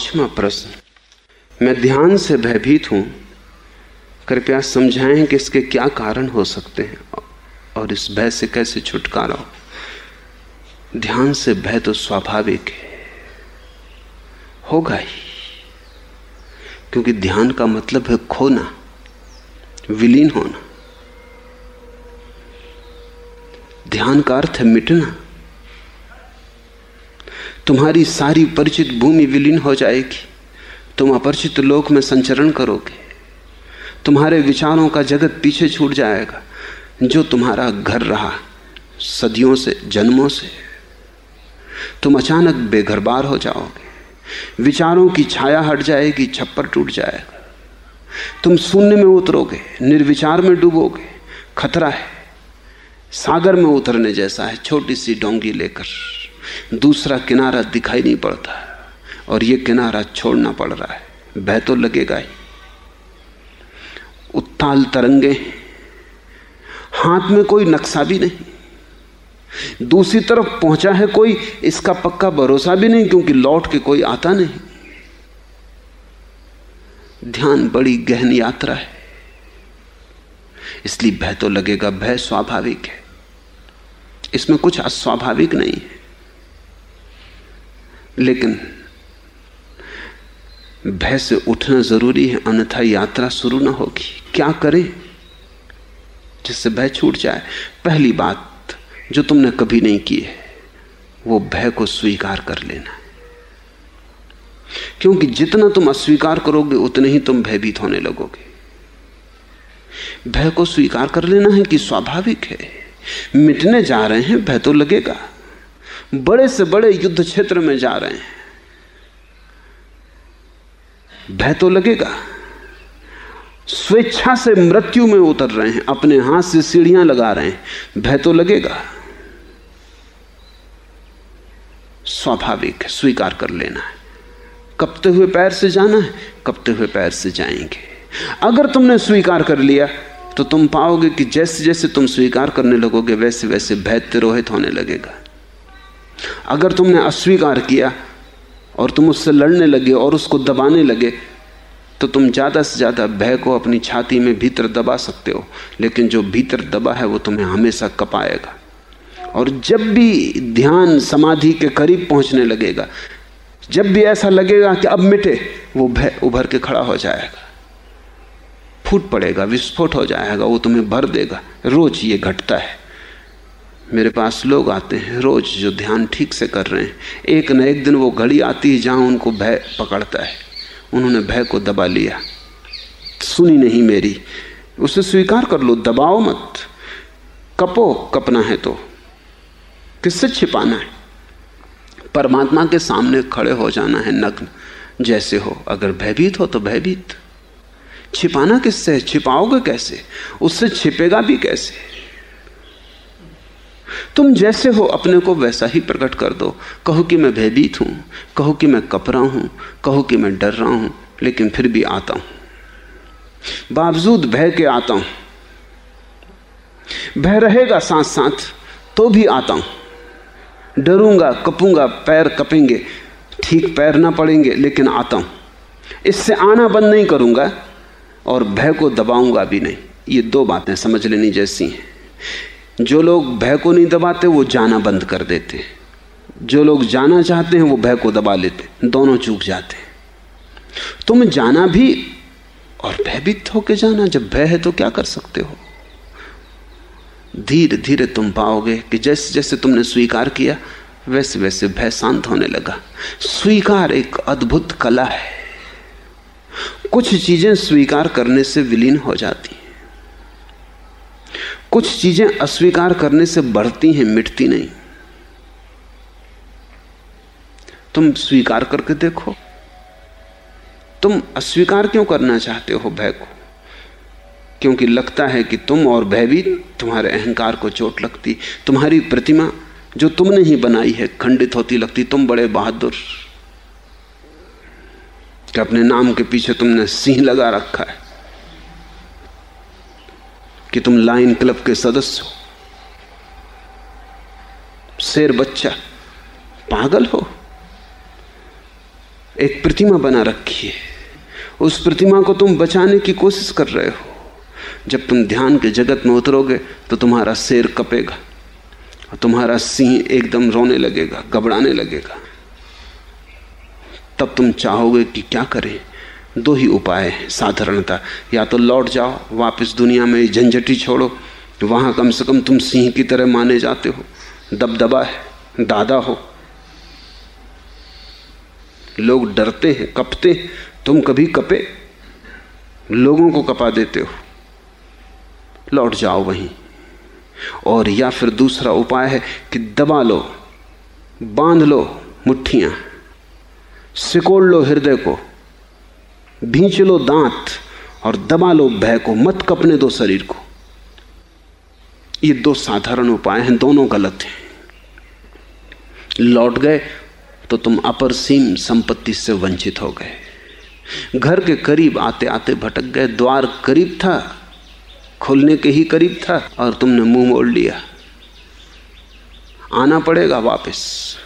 पांचवा प्रश्न। मैं ध्यान से भयभीत हूँ। कृपया समझाएँ कि इसके क्या कारण हो सकते हैं और इस भय से कैसे छुटकारा हो। ध्यान से भय तो स्वाभाविक है। होगा ही। क्योंकि ध्यान का मतलब है खोना, विलीन होना। ध्यान का अर्थ है मिटना। तुम्हारी सारी परिचित भूमि विलीन हो जाएगी। तुम अपरिचित लोक में संचरण करोगे। तुम्हारे विचारों का जगत पीछे छूट जाएगा। जो तुम्हारा घर रहा, सदियों से, जन्मों से, तुम अचानक बेघरबार हो जाओगे। विचारों की छाया हट जाएगी, छप्पर टूट जाएगा। तुम शून्य में उतरोगे, निर्विचार में डूबोगे। खतरा है, सागर में उतरने जैसा है, छोटी सी डोंगी लेकर। दूसरा किनारा दिखाई नहीं पड़ता और यह किनारा छोड़ना पड़ रहा है। भय तो लगेगा ही। उत्ताल तरंगे हाथ में कोई नक्शा भी नहीं। दूसरी तरफ़ पहुँचा है कोई, इसका पक्का भरोसा भी नहीं क्योंकि लौट के कोई आता नहीं। ध्यान बड़ी गहन यात्रा है। इसलिए भय तो लगेगा, भय स्वाभाविक है। इसमें कुछ अस्वाभाविक नहीं है। लेकिन भय से उठना ज़रूरी है, अन्यथा यात्रा शुरू ना होगी। क्या करें जिससे भय छूट जाए? पहली बात जो तुमने कभी नहीं की है, वो भय को स्वीकार कर लेना। क्योंकि जितना तुम अस्वीकार करोगे, उतने ही तुम भयभीत होने लगोगे। भय को स्वीकार कर लेना है कि स्वाभाविक है। मिटने जा रहे हैं, भय तो लगेगा। बड़े से बड़े युद्ध क्षेत्र में जा रहे हैं। भय तो लगेगा। स्वेच्छा से मृत्यु में उतर रहे हैं, अपने हाथ से सीढ़ियाँ लगा रहे हैं। भय तो लगेगा। स्वाभाविक स्वीकार कर लेना है। कपते हुए पैर से जाना है, कपते हुए पैर से जाएँगे। अगर तुमने स्वीकार कर लिया तो तुम पाओगे कि जैसे जैसे तुम स्वीकार करने लगोगे वैसे वैसे भय तिरोहित होने लगेगा। अगर तुमने अस्वीकार किया और तुम उससे लड़ने लगे और उसको दबाने लगे तो तुम ज़्यादा से ज़्यादा भय को अपनी छाती में भीतर दबा सकते हो। लेकिन जो भीतर दबा है, वो तुम्हें हमेशा कपाएगा। और जब भी ध्यान समाधि के करीब पहुँचने लगेगा, जब भी ऐसा लगेगा कि अब मिटे, वो भय उभर के खड़ा हो जाएगा। फूट पड़ेगा, विस्फोट हो जाएगा, वो तुम्हें भर देगा। रोज ये घटता है। मेरे पास लोग आते हैं, रोज जो ध्यान ठीक से कर रहे हैं। एक न एक दिन वो घड़ी आती है जहाँ उनको भय पकड़ता है। उन्होंने भय को दबा लिया। सुनी नहीं मेरी। उसे स्वीकार कर लो, दबाओ मत। कपो, कपना है तो। किससे छिपाना है? परमात्मा के सामने खड़े हो जाना है नग्न। जैसे हो, अगर भयभीत हो तो भयभीत। छिपाना किससे छिपाओगे कैसे? उससे छिपेगा भी कैसे? तुम जैसे हो, अपने को वैसा ही प्रकट कर दो। कहो कि मैं भयभीत हूँ, कहो कि मैं कपरा हूँ, कहो कि मैं डर रहा हूँ, लेकिन फिर भी आता हूँ। बावजूद भय के आता हूँ। भय रहेगा साथ साथ तो भी आता हूँ। डरूँगा, कपूँगा, पैर कपेंगे, ठीक पैर ना पड़ेंगे, लेकिन आता हूँ। इससे आना बंद नहीं करूँगा और भय को दबाऊँगा भी नहीं। ये दो बातें समझ लेनी जैसी हैं। जो लोग भय को नहीं दबाते, वो जाना बंद कर देते जो लोग जाना चाहते हैं, वो भय को दबा लेते दोनों चूक जाते तुम जाना भी और भयभीत होके जाना, जब भय है तो क्या कर सकते हो? धीरे धीरे तुम पाओगे कि जैसे जैसे तुमने स्वीकार किया वैसे वैसे भय शांत होने लगा। स्वीकार एक अद्भुत कला है। कुछ चीज़ें स्वीकार करने से विलीन हो जाती कुछ चीज़ें अस्वीकार करने से बढ़ती हैं, मिटती नहीं। तुम स्वीकार करके देखो। तुम अस्वीकार क्यों करना चाहते हो भय को? क्योंकि लगता है कि तुम और भयभीत तुम्हारे अहंकार को चोट लगती। तुम्हारी प्रतिमा जो तुमने ही बनाई है, खंडित होती लगती। तुम बड़े बहादुर। कि अपने नाम के पीछे तुमने सिंह लगा रखा है। कि तुम लाइन क्लब के सदस्य हो। शेर बच्चा, पागल हो। एक प्रतिमा बना रखी है। उस प्रतिमा को तुम बचाने की कोशिश कर रहे हो। जब तुम ध्यान के जगत में उतरोगे तो तुम्हारा शेर कपेगा और तुम्हारा सिंह एकदम रोने लगेगा, घबराने लगेगा। तब तुम चाहोगे कि क्या करें? दो ही उपाय है, साधारणता। या तो लौट जाओ, वापस दुनिया में झंझटी छोड़ो, वहाँ कम से कम तुम सिंह की तरह माने जाते हो। दबदबा है, दादा हो। लोग डरते हैं, कपते तुम कभी कपे, लोगों को कपा देते हो। लौट जाओ वहीं। और या फिर दूसरा उपाय है कि दबा लो, बाँध लो मुट्ठियाँ, सिकोड़ लो हृदय को। भींच लो दांत और दबा लो भय को, मत कपने दो शरीर को। ये दो साधारण उपाय हैं, दोनों गलत हैं। लौट गए तो तुम अपरसीम संपत्ति से वंचित हो गए। घर के करीब आते आते भटक गए, द्वार करीब था, खुलने के ही करीब था और तुमने मुँह मोड़ लिया। आना पड़ेगा वापस।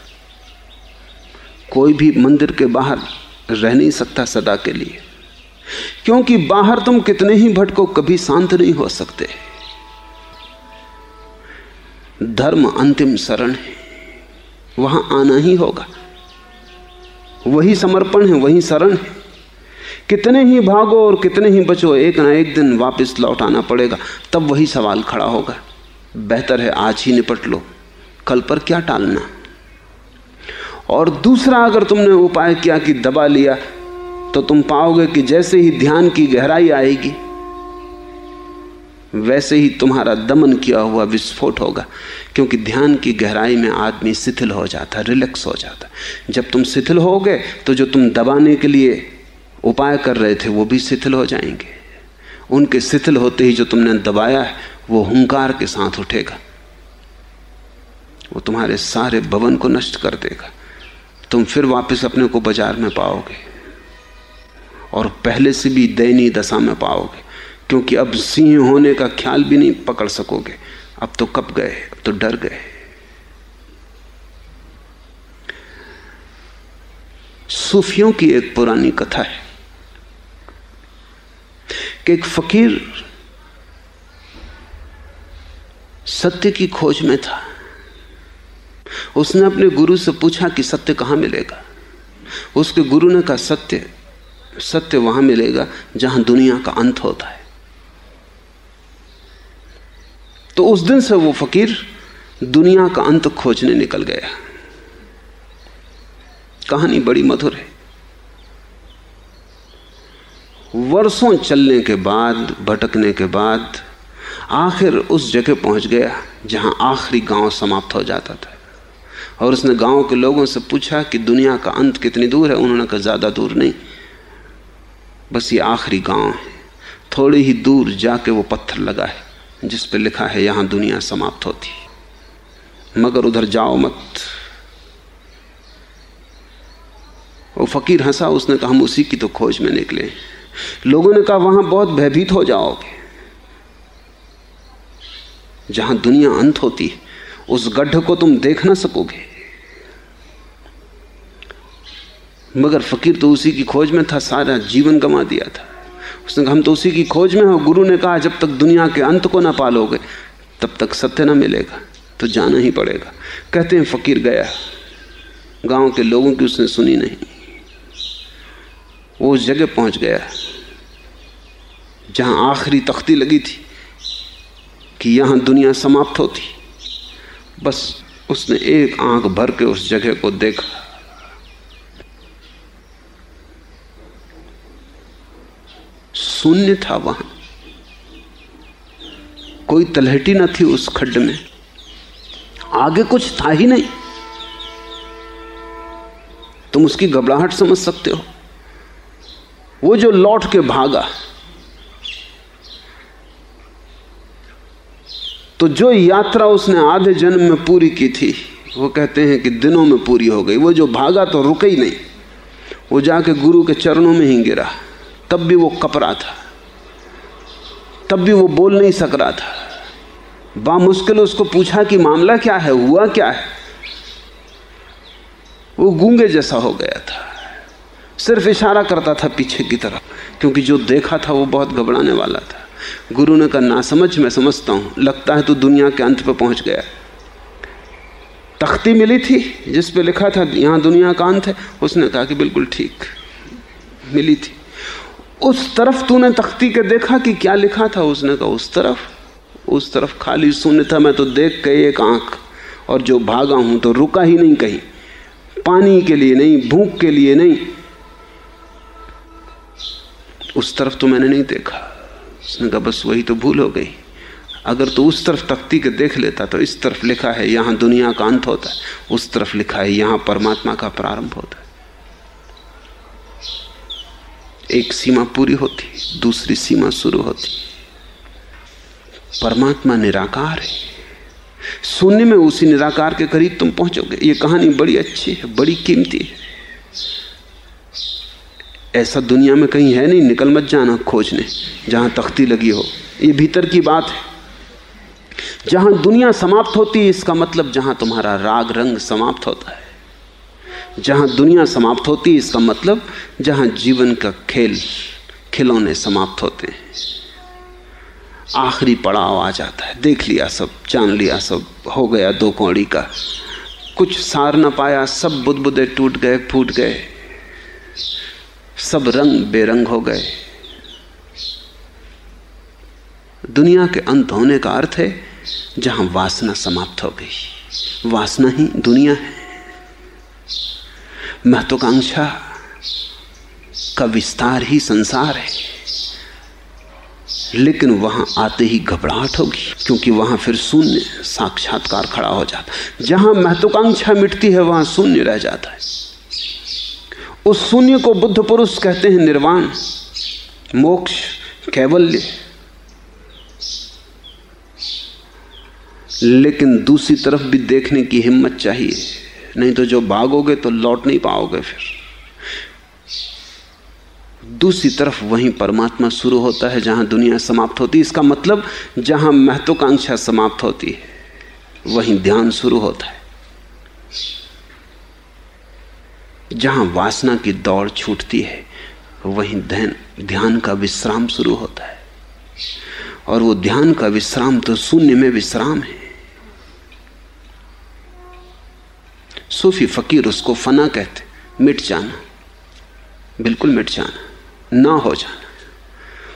कोई भी मंदिर के बाहर रह नहीं सकता सदा के लिए। क्योंकि बाहर तुम कितने ही भटको कभी शांत नहीं हो सकते। धर्म अंतिम शरण है। वहाँ आना ही होगा। वही समर्पण है, वही शरण है। कितने ही भागो और कितने ही बचो, एक ना एक दिन वापस लौट आना पड़ेगा। तब वही सवाल खड़ा होगा। बेहतर है आज ही निपट लो। कल पर क्या टालना? और दूसरा अगर तुमने उपाय किया कि दबा लिया तो तुम पाओगे कि जैसे ही ध्यान की गहराई आएगी, वैसे ही तुम्हारा दमन किया हुआ विस्फोट होगा, क्योंकि ध्यान की गहराई में आदमी शिथिल हो जाता है रिलैक्स हो जाता। जब तुम शिथिल हो गए तो जो तुम दबाने के लिए उपाय कर रहे थे, वो भी शिथिल हो जाएँगे। उनके शिथिल होते ही जो तुमने दबाया है, वो हुंकार के साथ उठेगा। वो तुम्हारे सारे भवन को नष्ट कर देगा। तुम फिर वापस अपने को बाज़ार में पाओगे। और पहले से भी दयनीय दशा में पाओगे, क्योंकि अब सिंह होने का ख्याल भी नहीं पकड़ सकोगे। अब तो कब गए, अब तो डर गए। सूफियों की एक पुरानी कथा है कि एक फकीर सत्य की खोज में था। उसने अपने गुरु से पूछा कि सत्य कहाँ मिलेगा? उसके गुरु ने कहा, सत्य सत्य वहाँ मिलेगा जहाँ दुनिया का अंत होता है। तो उस दिन से वो फकीर दुनिया का अंत खोजने निकल गया। कहानी बड़ी मधुर है। वर्षों चलने के बाद, भटकने के बाद, आखिर उस जगह पहुँच गया जहाँ आखिरी गाँव समाप्त हो जाता था। और उसने गाँव के लोगों से पूछा कि दुनिया का अंत कितनी दूर है? उन्होंने कहा, ज़्यादा दूर नहीं। बस ये आखिरी गाँव है। थोड़ी ही दूर जाके वो पत्थर लगा है, जिस पे लिखा है, यहाँ दुनिया समाप्त होती मगर उधर जाओ मत। वो फकीर हंसा, उसने कहा, हम उसी की तो खोज में निकले लोगों ने कहा, वहाँ बहुत भयभीत हो जाओगे। जहाँ दुनिया अंत होती है, उस गड्ढ को तुम देख ना सकोगे। मगर फकीर तो उसी की खोज में था, सारा जीवन गंवा दिया था। उसने कहा, हम तो उसी की खोज में हो। गुरु ने कहा, जब तक दुनिया के अंत को ना पालोगे, तब तक सत्य ना मिलेगा तो जाना ही पड़ेगा। कहते हैं, फकीर गया। गाँव के लोगों की उसने सुनी नहीं। वो उस जगह पहुँच गया, जहाँ आखिरी तख्ती लगी थी, कि यहाँ दुनिया समाप्त होती। बस उसने एक आँख भर के उस जगह को देखा। शून्य था वहाँ। कोई तलहटी न थी उस खड्ड में। आगे कुछ था ही नहीं। तुम उसकी घबराहट समझ सकते हो। वो जो लौट के भागा। तो जो यात्रा उसने आधे जन्म में पूरी की थी, वो कहते हैं कि दिनों में पूरी हो गई। वो जो भागा तो रुके ही नहीं। वो जाके गुरु के चरणों में ही गिरा। तब भी वो कपरा था। तब भी वो बोल नहीं सक रहा था। बामुश्किल उसको पूछा कि मामला क्या है, हुआ क्या है? वो गूँगे जैसा हो गया था। सिर्फ़ इशारा करता था पीछे की तरफ़, क्योंकि जो देखा था वो बहुत घबराने वाला था। गुरु ने कहा ना समझ मैं समझता हूँ। लगता है तो दुनिया के अंत पर पहुँच गया तख्ती मिली थी, जिस पे लिखा था, यहाँ दुनिया का अंत है, उसने कहा कि बिल्कुल ठीक, मिली थी। उस तरफ़ तूने तख्ती के देखा कि क्या लिखा था उसने कहा, उस तरफ़? उस तरफ़ खाली शून्य था, मैं तो देख के एक आँख, और जो भागा हूँ तो रुका ही नहीं कहीं। पानी के लिए नहीं, भूख के लिए नहीं। उस तरफ़ तो मैंने नहीं देखा। उसने कहा, बस वही तो भूल हो गई। अगर तो उस तरफ़ तख्ती के देख लेता तो इस तरफ़ लिखा है, यहाँ दुनिया का अंत होता है। उस तरफ़ लिखा है, यहाँ परमात्मा का प्रारंभ होता है। एक सीमा पूरी होती, दूसरी सीमा शुरू होती। परमात्मा निराकार है। शून्य में उसी निराकार के करीब तुम पहुंचोगे। ये कहानी बड़ी अच्छी है, बड़ी कीमती है। ऐसा दुनिया में कहीं है नहीं, निकल मत जाना खोजने, जहाँ तख्ती लगी हो। ये भीतर की बात है। जहाँ दुनिया समाप्त होती है, इसका मतलब जहाँ तुम्हारा राग रंग समाप्त होता है। जहाँ दुनिया समाप्त होती है, इसका मतलब जहाँ जीवन का खेल, खिलौने समाप्त होते हैं। आखिरी पड़ाव आ जाता है। देख लिया सब, जान लिया सब, हो गया दो कौड़ी का। कुछ सार न पाया, सब बुदबुदे टूट गए, फूट गए। सब रंग बेरंग हो गए। दुनिया के अंत होने का अर्थ है जहाँ वासना समाप्त हो गई। वासना ही दुनिया है। महत्वाकांक्षा का विस्तार ही संसार है। लेकिन वहाँ आते ही घबराहट होगी, क्योंकि वहाँ फिर शून्य साक्षात्कार खड़ा हो जाता जहाँ महत्वाकांक्षा मिटती है, वहाँ शून्य रह जाता है। उस शून्य को बुद्ध पुरुष कहते हैं निर्वाण, मोक्ष, कैवल्य। लेकिन दूसरी तरफ़ भी देखने की हिम्मत चाहिए। नहीं तो जो भागोगे तो लौट नहीं पाओगे फिर। दूसरी तरफ़ वहीं परमात्मा शुरू होता है जहाँ दुनिया समाप्त होती है। इसका मतलब जहाँ महत्वाकांक्षा समाप्त होती है, वहीं ध्यान शुरू होता है। जहाँ वासना की दौड़ छूटती है, वहीं ध्यान ध्यान का विश्राम शुरू होता है। और वो ध्यान का विश्राम तो शून्य में विश्राम है। सूफी फकीर उसको फना कहते, मिट जाना। बिल्कुल मिट जाना, ना हो जाना।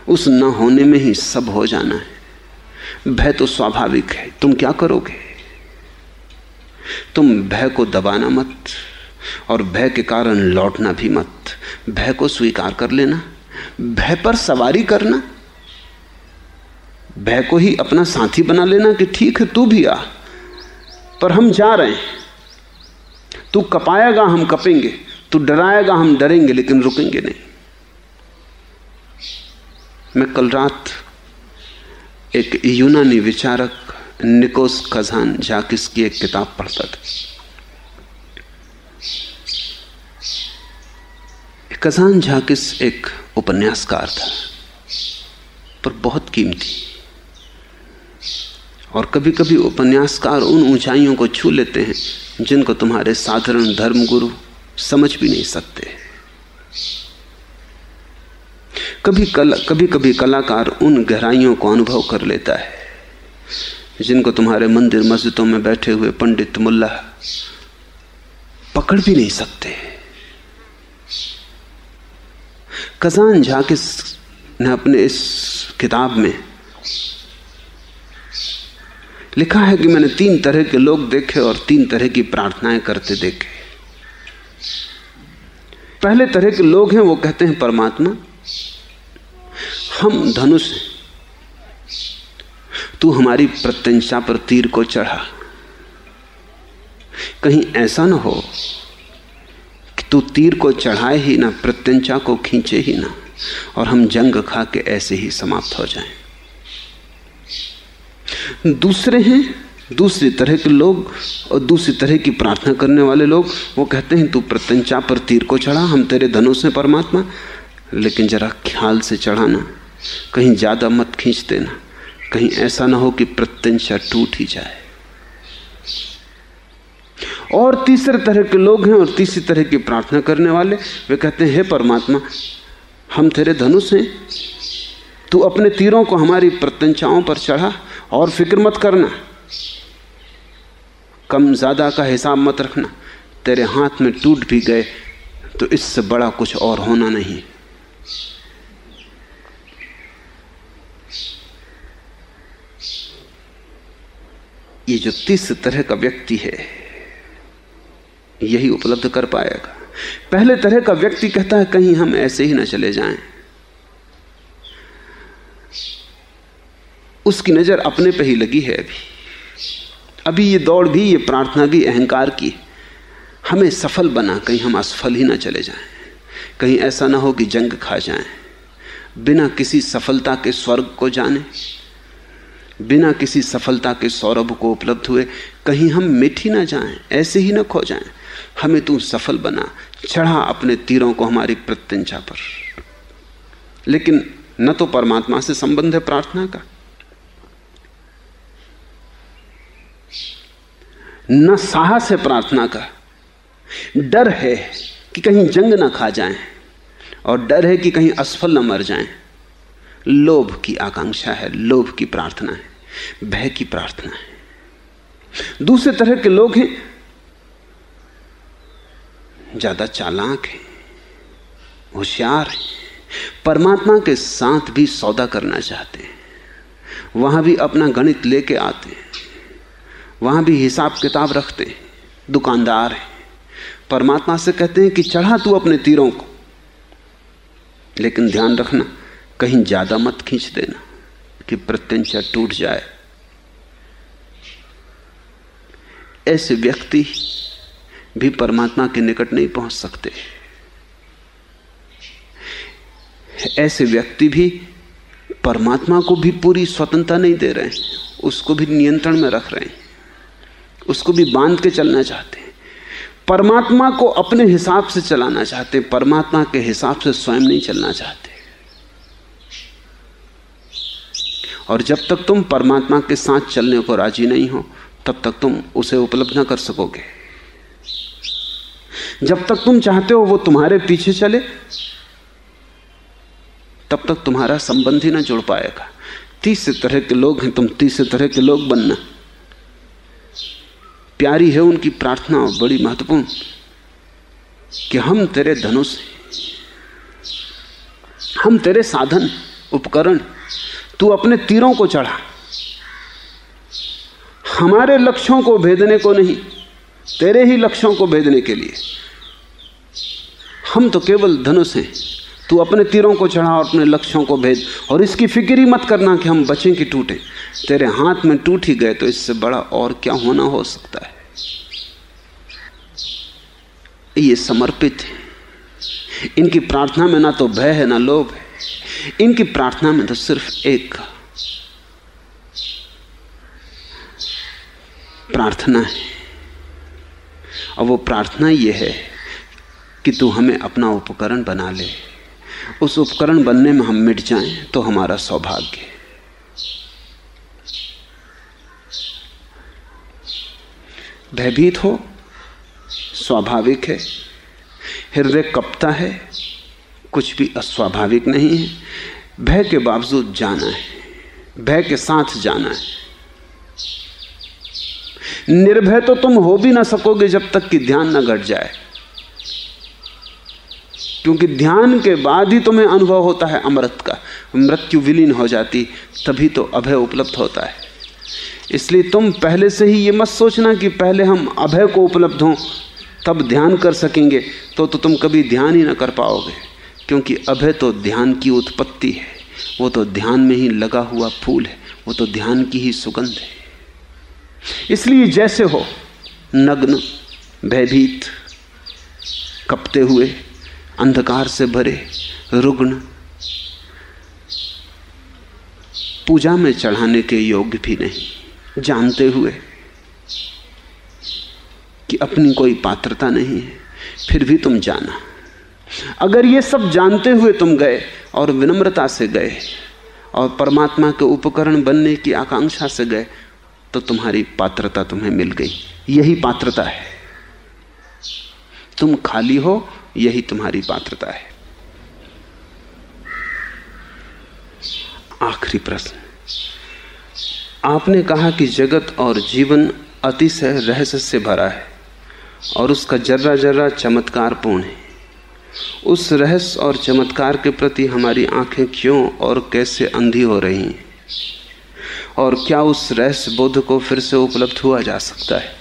उस ना होने में ही सब हो जाना है। भय तो स्वाभाविक है, तुम क्या करोगे? तुम भय को दबाना मत, और भय के कारण लौटना भी मत। भय को स्वीकार कर लेना, भय पर सवारी करना। भय को ही अपना साथी बना लेना कि ठीक है, तू भी आ, पर हम जा रहे हैं। तू कपाएगा, हम कपेंगे। तू डराएगा, हम डरेंगे, लेकिन रुकेंगे नहीं। मैं कल रात एक यूनानी विचारक निकोस खजान जाकिस की एक किताब पढ़ता था। कजान झाकिस एक उपन्यासकार था, पर बहुत कीमती। और कभी कभी उपन्यासकार उन ऊंचाइयों को छू लेते हैं जिनको तुम्हारे साधारण धर्मगुरु समझ भी नहीं सकते। कभी कला कभी कभी कलाकार उन गहराइयों को अनुभव कर लेता है, जिनको तुम्हारे मंदिर मस्जिदों में बैठे हुए पंडित मुल्ला पकड़ भी नहीं सकते। कजान झाकिस ने अपने इस किताब में लिखा है कि मैंने तीन तरह के लोग देखे और तीन तरह की प्रार्थनाएँ करते देखे। पहले तरह के लोग हैं, वो कहते हैं परमात्मा, हम धनुष हैं। तू हमारी प्रत्यंशा पर तीर को चढ़ा। कहीं ऐसा ना हो कि तू तीर को चढ़ाए ही ना, प्रत्यंशा को खींचे ही ना, और हम जंग खा के ऐसे ही समाप्त हो जाएँ। दूसरे हैं, दूसरी तरह के लोग और दूसरी तरह की प्रार्थना करने वाले लोग, वो कहते हैं, तू प्रत्यंचा पर तीर को चढ़ा, हम तेरे धनुष हैं परमात्मा, लेकिन जरा ख्याल से चढ़ाना, कहीं ज़्यादा मत खींच देना, कहीं ऐसा ना हो कि प्रत्यंशा टूट ही जाए। और तीसरे तरह के लोग हैं और तीसरी तरह की प्रार्थना करने वाले, वे कहते हैं, हे परमात्मा, हम तेरे धनुष हैं, तू अपने तीरों को हमारी प्रत्यंचाओं पर चढ़ा और फ़िक्र मत करना। कम ज़्यादा का हिसाब मत रखना। तेरे हाथ में टूट भी गए तो इससे बड़ा कुछ और होना नहीं। ये जो तीस तरह का व्यक्ति है, यही उपलब्ध कर पाएगा। पहले तरह का व्यक्ति कहता है, कहीं हम ऐसे ही ना चले जाएँ। उसकी नज़र अपने पे ही लगी है अभी। अभी ये दौड़ भी, ये प्रार्थना भी, अहंकार की हमें सफल बना, कहीं हम असफल ही ना चले जाएँ। कहीं ऐसा ना हो कि जंग खा जाएँ। बिना किसी सफलता के स्वर्ग को जाने। बिना किसी सफलता के सौरभ को उपलब्ध हुए, कहीं हम ही ना जाएँ, ऐसे ही ना खो जाएँ। हमें तू सफल बना, चढ़ा अपने तीरों को हमारी प्रत्यंचा पर। लेकिन न तो परमात्मा से संबंध है प्रार्थना का। न साहस है प्रार्थना का। डर है कि कहीं जंग ना खा जाएँ और डर है कि कहीं असफल न मर जाएँ। लोभ की आकांक्षा है, लोभ की प्रार्थना है, भय की प्रार्थना है। दूसरे तरह के लोग हैं, ज़्यादा चालाक हैं, होशियार हैं, परमात्मा के साथ भी सौदा करना चाहते हैं, वहाँ भी अपना गणित लेके आते हैं। वहाँ भी हिसाब किताब रखते हैं, दुकानदार हैं। परमात्मा से कहते हैं कि चढ़ा तू अपने तीरों को। लेकिन ध्यान रखना, कहीं ज़्यादा मत खींच देना कि प्रत्यंचा टूट जाए। ऐसे व्यक्ति भी परमात्मा के निकट नहीं पहुँच सकते। ऐसे व्यक्ति भी परमात्मा को भी पूरी स्वतंत्रता नहीं दे रहे हैं, उसको भी नियंत्रण में रख रहे हैं। उसको भी बाँध के चलना चाहते हैं। परमात्मा को अपने हिसाब से चलाना चाहते हैं। परमात्मा के हिसाब से स्वयं नहीं चलना चाहते। और जब तक तुम परमात्मा के साथ चलने को राज़ी नहीं हो, तब तक तुम उसे उपलब्ध ना कर सकोगे। जब तक तुम चाहते हो वो तुम्हारे पीछे चले, तब तक तुम्हारा संबंध ही ना जुड़ पाएगा। तीसरे तरह के लोग हैं तुम, तीसरे तरह के लोग बनना। प्यारी है उनकी प्रार्थना बड़ी महत्वपूर्ण। कि हम तेरे धनुष हम तेरे साधन, उपकरण, तू अपने तीरों को चढ़ा। हमारे लक्ष्यों को भेदने को नहीं, तेरे ही लक्ष्यों को भेदने के लिए। हम तो केवल धनुष हैं तू अपने तीरों को चढ़ा और अपने लक्ष्यों को भेज और इसकी फ़िक्र ही मत करना कि हम बचें कि टूटे। तेरे हाथ में टूट ही गए तो इससे बड़ा और क्या होना हो सकता है? ये समर्पित है। इनकी प्रार्थना में ना तो भय है, ना लोभ है। इनकी प्रार्थना में तो सिर्फ़ एक प्रार्थना है। और वो प्रार्थना ये है कि तू हमें अपना उपकरण बना ले। उस उपकरण बनने में हम मिट जाएँ तो हमारा सौभाग्य भयभीत हो, स्वाभाविक है। हृदय कपता है, कुछ भी अस्वाभाविक नहीं है। भय के बावजूद जाना है, भय के साथ जाना है। निर्भय तो तुम हो भी ना सकोगे जब तक कि ध्यान न घट जाए। क्योंकि ध्यान के बाद ही तुम्हें अनुभव होता है अमृत का। मृत्यु विलीन हो जाती, तभी तो अभय उपलब्ध होता है। इसलिए तुम पहले से ही ये मत सोचना कि पहले हम अभय को उपलब्ध हों, तब ध्यान कर सकेंगे तो तो तुम कभी ध्यान ही ना कर पाओगे। क्योंकि अभय तो ध्यान की उत्पत्ति है। वो तो ध्यान में ही लगा हुआ फूल है। वो तो ध्यान की ही सुगंध है। इसलिए जैसे हो, नग्न, भयभीत, कपते हुए अंधकार से भरे रुग्ण। पूजा में चढ़ाने के योग्य भी नहीं। जानते हुए कि अपनी कोई पात्रता नहीं है, फिर भी तुम जाना। अगर ये सब जानते हुए तुम गए और विनम्रता से गए और परमात्मा के उपकरण बनने की आकांक्षा से गए तो तुम्हारी पात्रता तुम्हें मिल गई। यही पात्रता है। तुम खाली हो यही तुम्हारी पात्रता है। आखिरी प्रश्न। आपने कहा कि जगत और जीवन अतिशय रहस्य से भरा है और उसका जर्रा जर्रा चमत्कार पूर्ण है। उस रहस्य और चमत्कार के प्रति हमारी आँखें क्यों और कैसे अंधी हो रही हैं? और क्या उस रहस्य बोध को फिर से उपलब्ध हुआ जा सकता है?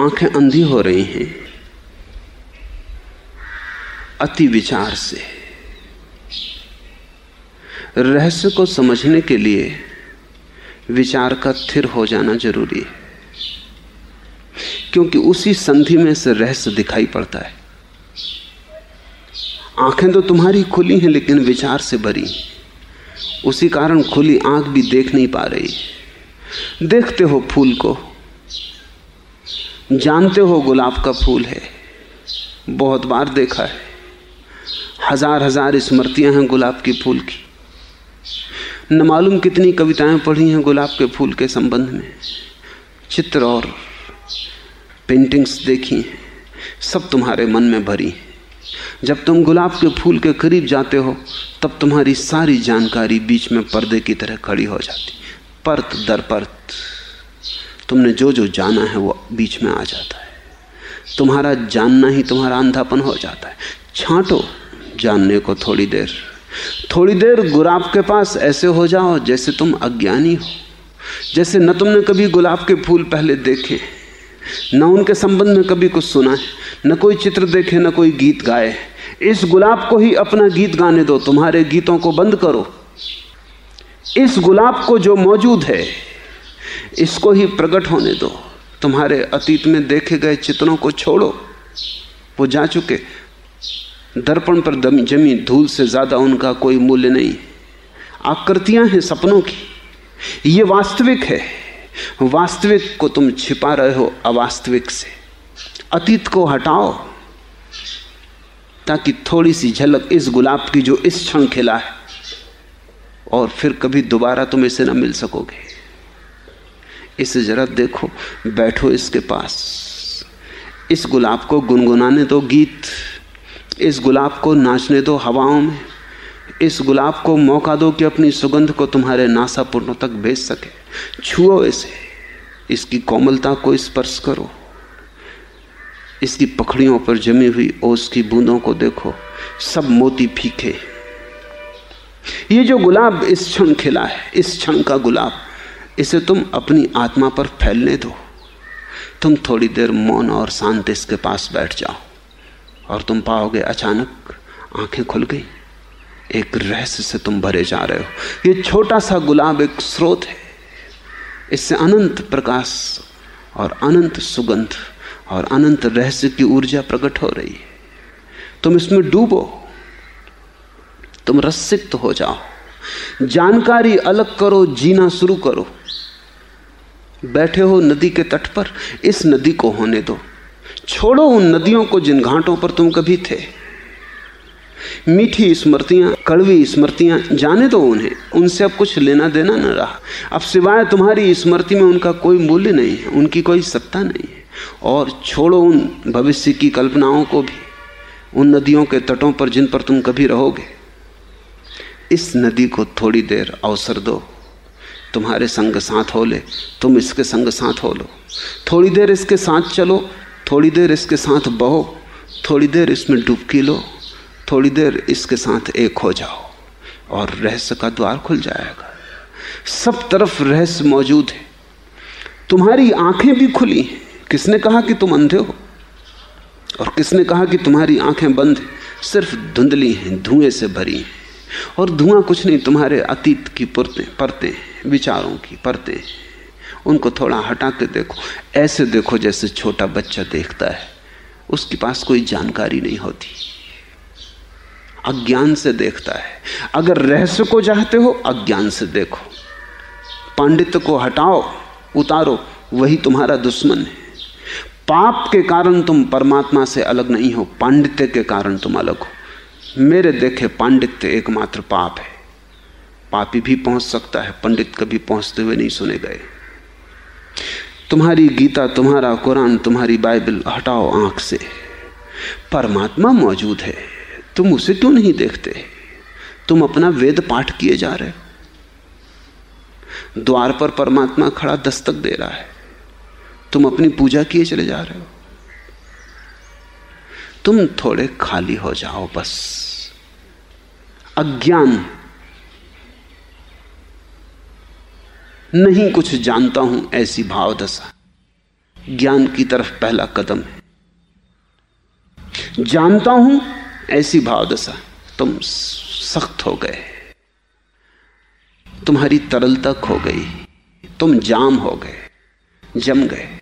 आँखें अंधी हो रही हैं। अति विचार से। रहस्य को समझने के लिए विचार का थिर हो जाना ज़रूरी है। क्योंकि उसी संधि में से रहस्य दिखाई पड़ता है। आँखें तो तुम्हारी खुली हैं, लेकिन विचार से भरी। उसी कारण खुली आँख भी देख नहीं पा रही। देखते हो फूल को। जानते हो गुलाब का फूल है। बहुत बार देखा है। हज़ार हज़ार स्मृतियाँ हैं गुलाब के फूल की। न मालूम कितनी कविताएँ पढ़ी हैं गुलाब के फूल के संबंध में। चित्र और पेंटिंग्स देखी हैं। सब तुम्हारे मन में भरी जब तुम गुलाब के फूल के करीब जाते हो, तब तुम्हारी सारी जानकारी बीच में पर्दे की तरह खड़ी हो जाती। परत दर परत। तुमने जो जो जाना है वो बीच में आ जाता है। तुम्हारा जानना ही तुम्हारा अंधापन हो जाता है। छांटो जानने को थोड़ी देर। थोड़ी देर गुलाब के पास ऐसे हो जाओ जैसे तुम अज्ञानी हो। जैसे न तुमने कभी गुलाब के फूल पहले देखे, न उनके संबंध में कभी कुछ सुना है, न कोई चित्र देखे, न कोई गीत गाए। इस गुलाब को ही अपना गीत गाने दो, तुम्हारे गीतों को बंद करो। इस गुलाब को जो मौजूद है इसको ही प्रकट होने दो। तुम्हारे अतीत में देखे गए चित्रों को छोड़ो। वो जा चुके। दर्पण पर जमी, धूल से ज़्यादा उनका कोई मूल्य नहीं। आकृतियाँ हैं सपनों की। ये वास्तविक है। वास्तविक को तुम छिपा रहे हो अवास्तविक से। अतीत को हटाओ। ताकि थोड़ी सी झलक इस गुलाब की जो इस क्षण खिला है, और फिर कभी दोबारा तुम इसे न मिल सकोगे। इसे जरा देखो, बैठो इसके पास। इस गुलाब को गुनगुनाने दो गीत। इस गुलाब को नाचने दो हवाओं में। इस गुलाब को मौका दो कि अपनी सुगंध को तुम्हारे नासापुरों तक भेज सके। छुओ इसे। इसकी कोमलता को स्पर्श करो। इसकी पखड़ियों पर जमी हुई ओस की बूंदों को देखो। सब मोती फीके। ये जो गुलाब इस क्षण खिला है, इस क्षण का गुलाब। इसे तुम अपनी आत्मा पर फैलने दो। तुम थोड़ी देर मौन और शांत इसके पास बैठ जाओ और तुम पाओगे अचानक आँखें खुल गई। एक रहस्य से तुम भरे जा रहे हो। ये छोटा सा गुलाब एक स्रोत है। इससे अनंत प्रकाश और अनंत सुगंध और अनंत रहस्य की ऊर्जा प्रकट हो रही है। तुम इसमें डूबो। तुम रसिक्त हो जाओ। जानकारी अलग करो, जीना शुरू करो। बैठे हो नदी के तट पर, इस नदी को होने दो। छोड़ो उन नदियों को जिन घाटों पर तुम कभी थे। मीठी स्मृतियाँ, कड़वी स्मृतियाँ, जाने दो उन्हें। उनसे अब कुछ लेना देना न रहा। अब सिवाय तुम्हारी स्मृति में उनका कोई मूल्य नहीं है, उनकी कोई सत्ता नहीं है। और छोड़ो उन भविष्य की कल्पनाओं को भी, उन नदियों के तटों पर जिन पर तुम कभी रहोगे। इस नदी को थोड़ी देर अवसर दो। तुम्हारे संग साथ हो ले, तुम इसके संग साथ हो लो। थोड़ी देर इसके साथ चलो, थोड़ी देर इसके साथ बहो, थोड़ी देर इसमें डुबकी लो, थोड़ी देर इसके साथ एक हो जाओ और रहस्य का द्वार खुल जाएगा। सब तरफ़ रहस्य मौजूद है। तुम्हारी आँखें भी खुली हैं। किसने कहा कि तुम अंधे हो? और किसने कहा कि तुम्हारी आँखें बंद सिर्फ़ धुंधली हैं, धुएँ से भरी हैं। और धुआँ कुछ नहीं, तुम्हारे अतीत की पुरते, परतें, विचारों की परतें। उनको थोड़ा हटा के देखो, ऐसे देखो जैसे छोटा बच्चा देखता है। उसके पास कोई जानकारी नहीं होती। अज्ञान से देखता है। अगर रहस्य को चाहते हो, अज्ञान से देखो। पांडित्य को हटाओ, उतारो, वही तुम्हारा दुश्मन है। पाप के कारण तुम परमात्मा से अलग नहीं हो, पांडित्य के कारण तुम अलग हो। मेरे देखे पांडित्य एकमात्र पाप है। पापी भी पहुँच सकता है, पंडित कभी पहुँचते हुए नहीं सुने गए। तुम्हारी गीता, तुम्हारा कुरान, तुम्हारी बाइबल हटाओ आँख से। परमात्मा मौजूद है, तुम उसे क्यों नहीं देखते? तुम अपना वेद पाठ किए जा रहे हो। द्वार पर परमात्मा खड़ा दस्तक दे रहा है। तुम अपनी पूजा किए चले जा रहे हो। तुम थोड़े खाली हो जाओ बस। अज्ञान। नहीं कुछ जानता हूँ ऐसी भावदशा। ज्ञान की तरफ़ पहला कदम है। जानता हूँ ऐसी भावदशा। तुम सख्त हो गए। तुम्हारी तरलता खो गई। तुम जाम हो गए। जम गए।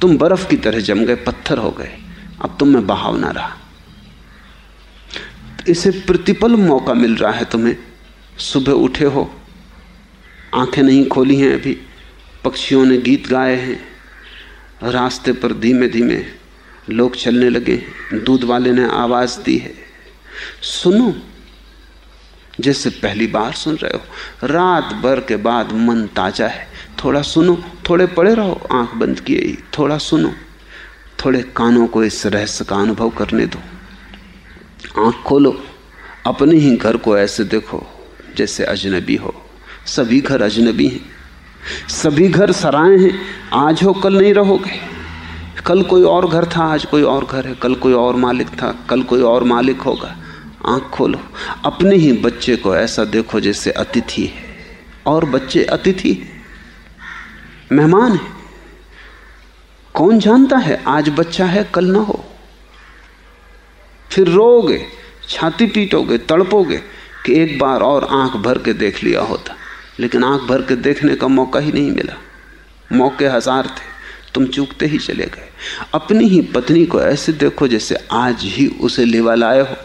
तुम बर्फ़ की तरह जम गए, पत्थर हो गए। अब तुम में बहाव ना रहा। इसे प्रतिपल मौका मिल रहा है तुम्हें। सुबह उठे हो। आँखें नहीं खोली हैं अभी। पक्षियों ने गीत गाए हैं। रास्ते पर धीमे धीमे लोग चलने लगे। दूध वाले ने आवाज़ दी है। सुनो जैसे पहली बार सुन रहे हो। रात भर के बाद मन ताज़ा है। थोड़ा सुनो, थोड़े पड़े रहो, आँख बंद किए ही, थोड़ा सुनो। थोड़े कानों को इस रहस्य का अनुभव करने दो। आँख खोलो, अपने ही घर को ऐसे देखो, जैसे अजनबी हो। सभी घर अजनबी हैं। सभी घर सराय हैं। आज हो, कल नहीं रहोगे। कल कोई और घर था, आज कोई और घर है। कल कोई और मालिक था, कल कोई और मालिक होगा। आँख खोलो। अपने ही बच्चे को ऐसा देखो जैसे अतिथि है। और बच्चे अतिथि? मेहमान है। कौन जानता है आज बच्चा है, कल ना हो? फिर रोगे छाती पीटोगे, तड़पोगे कि एक बार और आँख भर के देख लिया होता। लेकिन आँख भर के देखने का मौका ही नहीं मिला। मौके हज़ार थे, तुम चूकते ही चले गए। अपनी ही पत्नी को ऐसे देखो जैसे आज ही उसे लेवा लाए हो।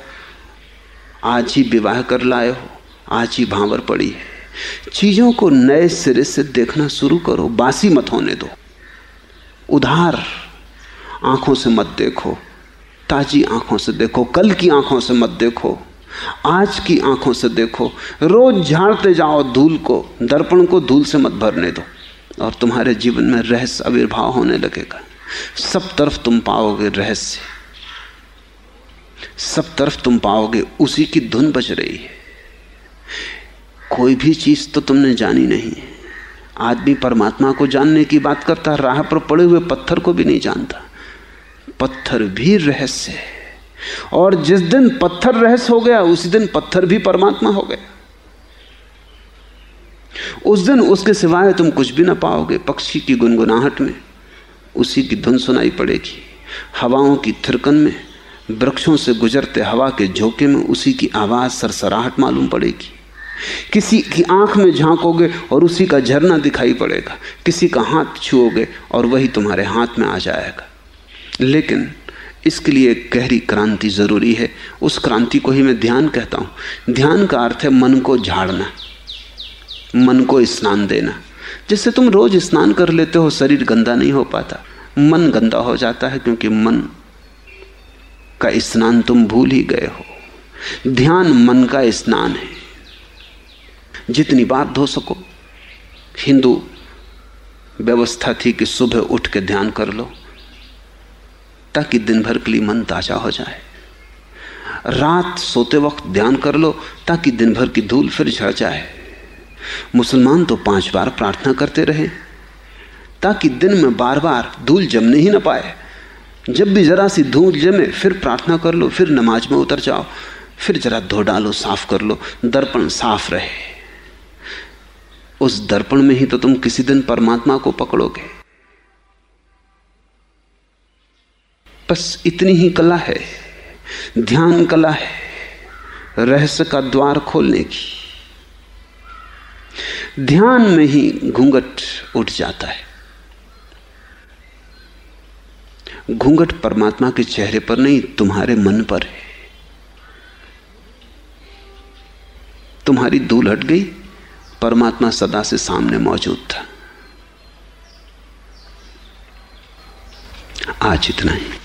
आज ही विवाह कर लाए हो, आज ही भांवर पड़ी है। चीज़ों को नए सिरे से देखना शुरू करो, बासी मत होने दो। उधार, आँखों से मत देखो, ताजी आँखों से देखो, कल की आँखों से मत देखो, आज की आँखों से देखो, रोज झाड़ते जाओ धूल को, दर्पण को धूल से मत भरने दो, और तुम्हारे जीवन में रहस्य आविर्भाव होने लगेगा। सब तरफ़ तुम पाओगे रहस्य। सब तरफ़ तुम पाओगे, उसी की धुन बज रही है। कोई भी चीज़ तो तुमने जानी नहीं। आदमी परमात्मा को जानने की बात करता राह पर पड़े हुए पत्थर को भी नहीं जानता। पत्थर भी रहस्य है। और जिस दिन पत्थर रहस्य हो गया, उसी दिन पत्थर भी परमात्मा हो गया। उस दिन उसके सिवाय तुम कुछ भी ना पाओगे, पक्षी की गुनगुनाहट में, उसी की धुन सुनाई पड़ेगी, हवाओं की थिरकन में वृक्षों से गुजरते हवा के झोंके में उसी की आवाज़ सरसराहट मालूम पड़ेगी। किसी की आँख में झांकोगे और उसी का झरना दिखाई पड़ेगा। किसी का हाथ छुओगे और वही तुम्हारे हाथ में आ जाएगा। लेकिन इसके लिए गहरी क्रांति ज़रूरी है। उस क्रांति को ही मैं ध्यान कहता हूँ। ध्यान का अर्थ है मन को झाड़ना, मन को स्नान देना। जिससे तुम रोज स्नान कर लेते हो, शरीर गंदा नहीं हो पाता। मन गंदा हो जाता है क्योंकि मन का स्नान तुम भूल ही गए हो। ध्यान मन का स्नान है। जितनी बार धो सको। हिंदू, व्यवस्था थी कि सुबह उठ के ध्यान कर लो, ताकि दिन भर के लिए मन ताज़ा हो जाए। रात सोते वक्त ध्यान कर लो, ताकि दिन भर की धूल फिर झड़ जाए। मुसलमान तो पाँच बार प्रार्थना करते रहे, ताकि दिन में बार बार धूल जमने ही ना पाए। जब भी जरा सी धूल जमे, फिर प्रार्थना कर लो, फिर नमाज़ में उतर जाओ, फिर जरा धो डालो, साफ़ कर लो, दर्पण साफ़ रहे। उस दर्पण में ही तो तुम किसी दिन परमात्मा को पकड़ोगे। बस इतनी ही कला है, ध्यान कला है, रहस्य का द्वार खोलने की। ध्यान में ही घूंघट उठ जाता है। घूंघट परमात्मा के चेहरे पर नहीं, तुम्हारे मन पर है। तुम्हारी धूल हट गई, परमात्मा सदा से सामने मौजूद था। आज इतना ही।